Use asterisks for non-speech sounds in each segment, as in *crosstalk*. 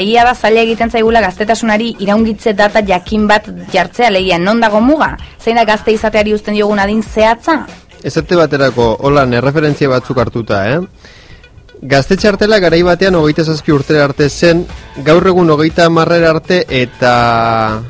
Egia da zaila egiten zaigula gaztetasunari iraungitze data jakin bat jartzea legia non dago muga? Zein da gazte izateari uzten diogun adin zehatza? Ezerte baterako, holan, erreferentzia batzuk hartuta, eh? Gazte txartela garai batean hogeita zazpi urtera arte zen, gaur egun hogeita marrera arte eta...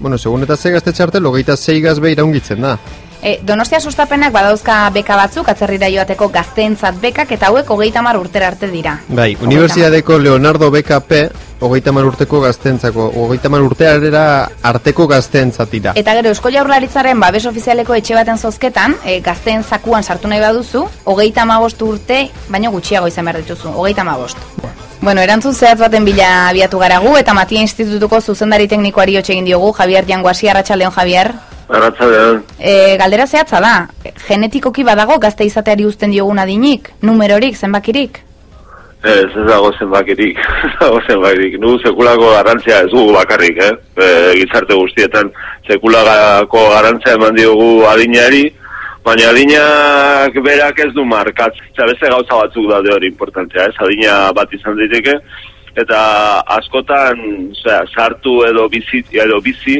Bueno, segun eta ze gazte txartel, hogeita zei gazbe iraungitzen da. E, Donostia sustapenak badauzka beka batzuk, atzerrira joateko gazteentzat bekak, eta hauek hogeita mar urtera arte dira. Bai, Unibertsiadeko Leonardo BKP, hogeita mar urteko gazteentzako, hogeita mar urtearera arteko gazteentzat dira. Eta gero, Eusko Jaurlaritzaren babes ofizialeko etxe baten zozketan, e, gazteen zakuan sartu nahi baduzu, hogeita amabost urte, baino gutxiago izan behar dituzu, hogeita amabost. Bueno, erantzun zehatz baten bila abiatu gara gu, eta Matia Institutuko zuzendari teknikoari hotxe egin diogu, Javier Janguasi, Arratxaldeon Javier. Arratxaldeon. E, galdera zehatza da, genetikoki badago gazte izateari uzten diogun adinik, numerorik, zenbakirik? Ez, ez dago zenbakirik, *laughs* ez dago zenbakirik. Nu sekulako garrantzia ez dugu bakarrik, eh? E, gizarte guztietan sekulako garrantzia eman diogu adinari, baina adinak berak ez du markatz. Eta beste gauza batzuk daude hori importantzia, ez? Adina bat izan daiteke, eta askotan, osea, sartu edo bizi, edo bizi,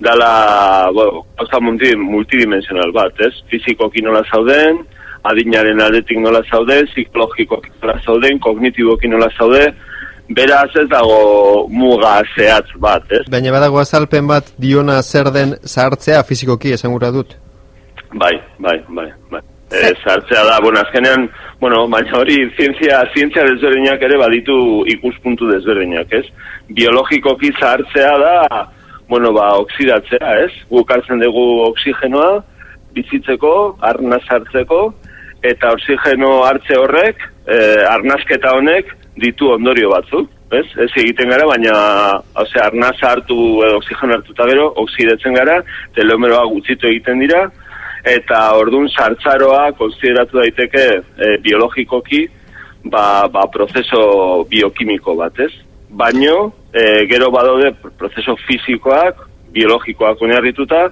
dala, bueno, gauza multi, multidimensional bat, ez? Fizikoki nola zauden, adinaren aldetik nola zaude, psikologikoki nola zauden, kognitiboki nola zaude, beraz ez dago muga zehatz bat, ez? Baina badago azalpen bat diona zer den zahartzea fizikoki esangura dut. Bai, bai, bai, bai. E, zartzea da, bueno, azkenean, bueno, baina hori zientzia, zientzia desberdinak ere baditu ikuspuntu desberdinak, ez? Biologikoki zahartzea da, bueno, ba, oksidatzea, ez? Guk hartzen dugu oksigenoa, bizitzeko, arna sartzeko, eta oksigeno hartze horrek, e, arnazketa honek, ditu ondorio batzuk, ez? Ez egiten gara, baina, ose, arnaz hartu, edo oksigeno hartuta gero, oksidatzen gara, telomeroa gutxitu egiten dira, eta ordun sartzaroa konsideratu daiteke e, biologikoki, ba, ba, prozeso biokimiko bat, ez? Baino, e, gero badaude prozeso fisikoak, biologikoak oinarrituta,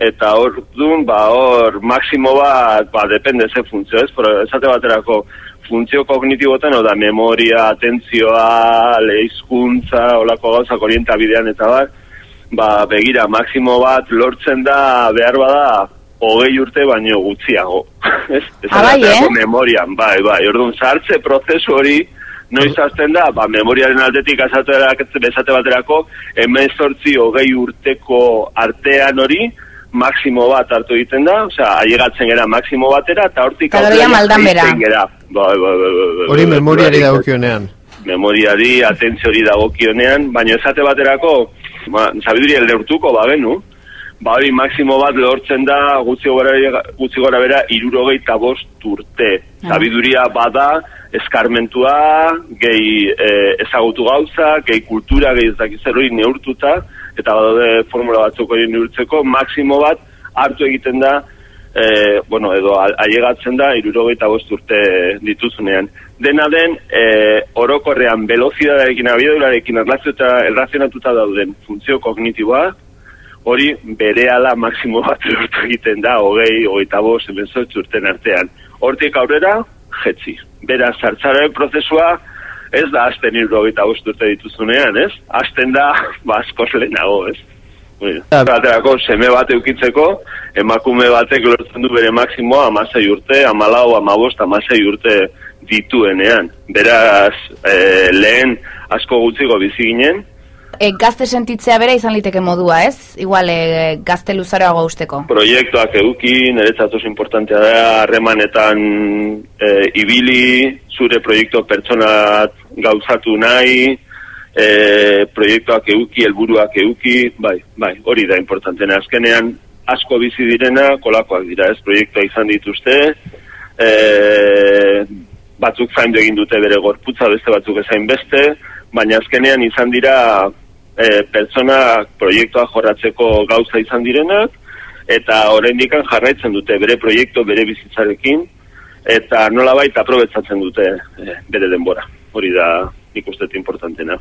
eta hor dun, ba, hor, maksimo bat, ba, depende ze funtzio, ez? Pero, esate baterako, funtzio kognitibotan, oda, memoria, atentzioa, lehizkuntza, olako gauzak orientabidean eta bat, ba, begira, maksimo bat lortzen da, behar bada, hogei urte baino gutxiago. *laughs* ez? Ah, bai, eh? Memorian, bai, bai, orduan, sartze prozesu hori, noiz azten da, ba, memoriaren aldetik bezate baterako, hemen sortzi hogei urteko artean hori, maksimo bat hartu egiten da, osea, aiegatzen gara maksimo batera, eta hortik Kaloria maldan bera. Hori memoriari dagokionean. Memoriari, atentziori dagokionean, baina esate baterako, ba, sabiduria leurtuko bagenu, ba hori maksimo bat lortzen da gutxi gora, gutxi gora bera irurogeita bost urte. Ah. Sabiduria bada, eskarmentua, gehi e, ezagutu gauza, gehi kultura, gehi ez hori neurtuta, eta badaude formula batzuk hori neurtzeko, maksimo bat hartu egiten da, e, bueno, edo aiegatzen da, irurogeita bost urte dituzunean. Dena den, e, orokorrean, velozidadearekin, abiadurarekin, erlazionatuta dauden funtzio kognitiboa, hori bere ala maksimo bat lortu egiten da, hogei, hogeita bost, emezotz urten artean. Hortik aurrera, jetzi. Beraz, zartzaren prozesua, ez da azten irrogeita bost urte dituzunean, ez? Azten da, ba, askoz lehenago, ez? Baterako, seme bat eukitzeko, emakume batek lortzen du bere maksimoa amasei urte, amalau, amabost, amasei urte dituenean. Beraz, e, lehen asko gutziko bizi ginen, E, gazte sentitzea bera izan liteke modua, ez? Igual, e, gazte luzaroago usteko. proiektuak eduki, niretzat oso importantea da, harremanetan e, ibili, zure proiektu pertsonat gauzatu nahi, e, proiektuak eduki, helburuak eduki, bai, bai, hori da importantena. Azkenean, asko bizi direna, kolakoak dira, ez, proiektua izan dituzte, e, batzuk zaindu egin dute bere gorputza, beste batzuk ezain beste, baina azkenean izan dira e, pertsona proiektua jorratzeko gauza izan direnak, eta oraindik jarraitzen dute bere proiektu bere bizitzarekin, eta nola baita aprobetzatzen dute e, bere denbora. Hori da nik uste importantena.